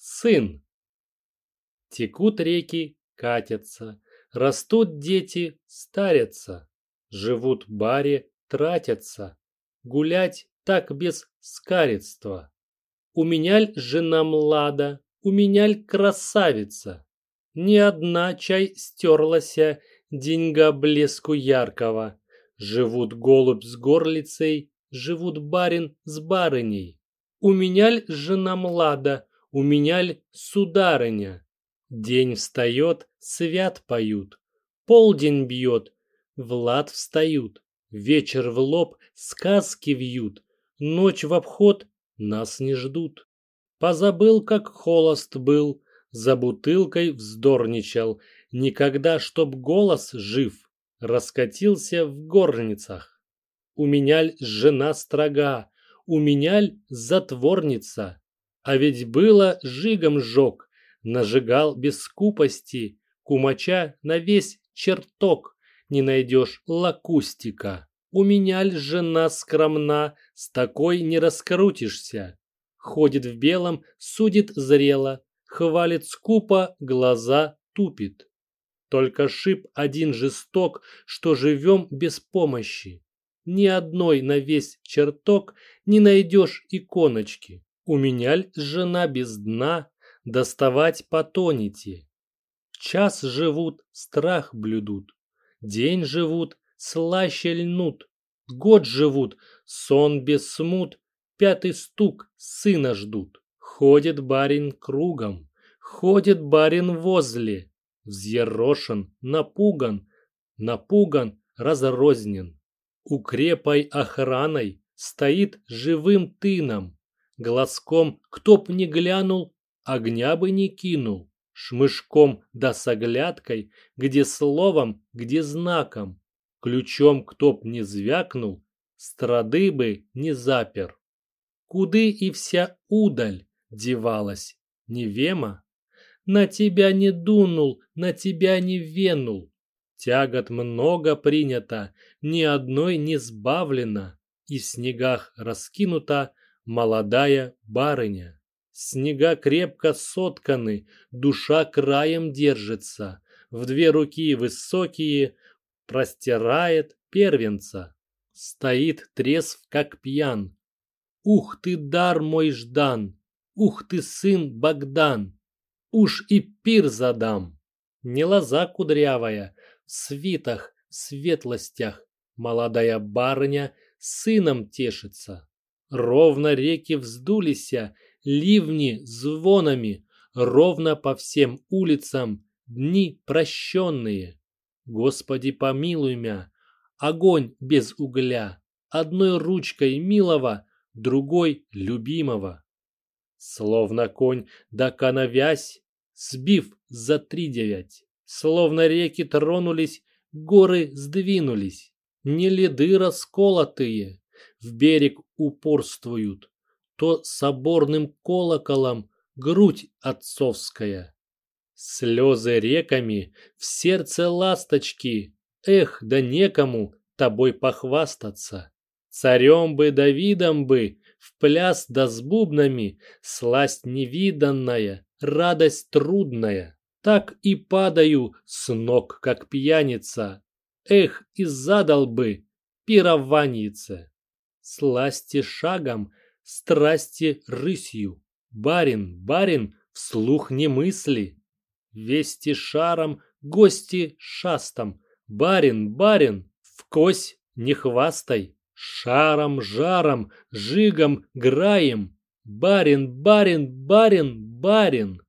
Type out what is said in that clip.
сын. Текут реки, катятся, растут дети, старятся, живут баре, тратятся, гулять так без скаредства. У меня жена млада, у меня красавица. Ни одна чай стерлася, деньга блеску яркого. Живут голубь с горлицей, живут барин с барыней. У меня ль жена млада, у меня ль сударыня. День встает, свят поют, полдень бьет, Влад встают, вечер в лоб сказки вьют, ночь в обход нас не ждут. Позабыл, как холост был, за бутылкой вздорничал, никогда, чтоб голос жив, раскатился в горницах. У меня ль жена строга, у меня ль затворница, а ведь было жигом жег, нажигал без скупости, кумача на весь чертог, не найдешь лакустика. У меня ль жена скромна, с такой не раскрутишься. Ходит в белом, судит зрело, хвалит скупо, глаза тупит. Только шип один жесток, что живем без помощи. Ни одной на весь чертог не найдешь иконочки. У меня жена без дна, доставать потонете. Час живут, страх блюдут, день живут, слаще льнут, год живут, сон без смут, пятый стук сына ждут. Ходит барин кругом, ходит барин возле, взъерошен, напуган, напуган, разрознен. Укрепой охраной стоит живым тыном, глазком кто б не глянул, огня бы не кинул шмышком да с оглядкой, где словом, где знаком. Ключом кто б не звякнул, страды бы не запер. Куды и вся удаль девалась, невема? На тебя не дунул, на тебя не венул. Тягот много принято, ни одной не сбавлено, и в снегах раскинута молодая барыня. Снега крепко сотканы, душа краем держится, в две руки высокие простирает первенца. Стоит трезв, как пьян. Ух ты, дар мой Ждан! Ух ты, сын Богдан! Уж и пир задам! Не лоза кудрявая, в свитах, в светлостях, молодая барыня сыном тешится. Ровно реки вздулися, ливни звонами, ровно по всем улицам дни прощенные. Господи, помилуй мя, огонь без угля, одной ручкой милого, другой любимого. Словно конь да коновязь, сбив за три девять, словно реки тронулись, горы сдвинулись, не леды расколотые, в берег упорствуют, то соборным колоколом грудь отцовская. Слезы реками, в сердце ласточки, эх, да некому тобой похвастаться. Царем бы Давидом бы, в пляс да с бубнами, сласть невиданная, радость трудная. Так и падаю с ног, как пьяница. Эх, и задал бы пированице. Сласти шагом страсти рысью. Барин, барин, вслух не мысли. Вести шаром, гости шастом. Барин, барин, в кось не хвастай. Шаром, жаром, жигом, граем. Барин, барин, барин, барин.